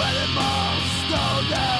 Where the moves, though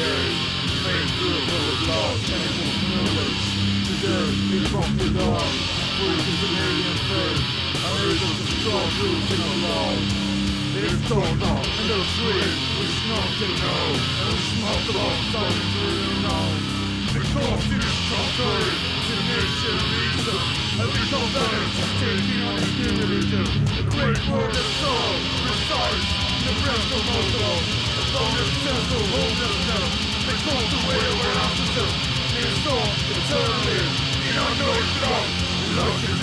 Today, fake good for the lost and for fearless. Today, we from the dawn, free to the alien faith. Our angels are strong, rules in the law. It's torn off in the street, which not to know. And it's not the law, starting to renown. Because it is contrary to nature reason. And we know that it's taking on the religion. The great word of soul resides in the breath of all those. As long as soul the way we're out to do. Near soul, eternally, in our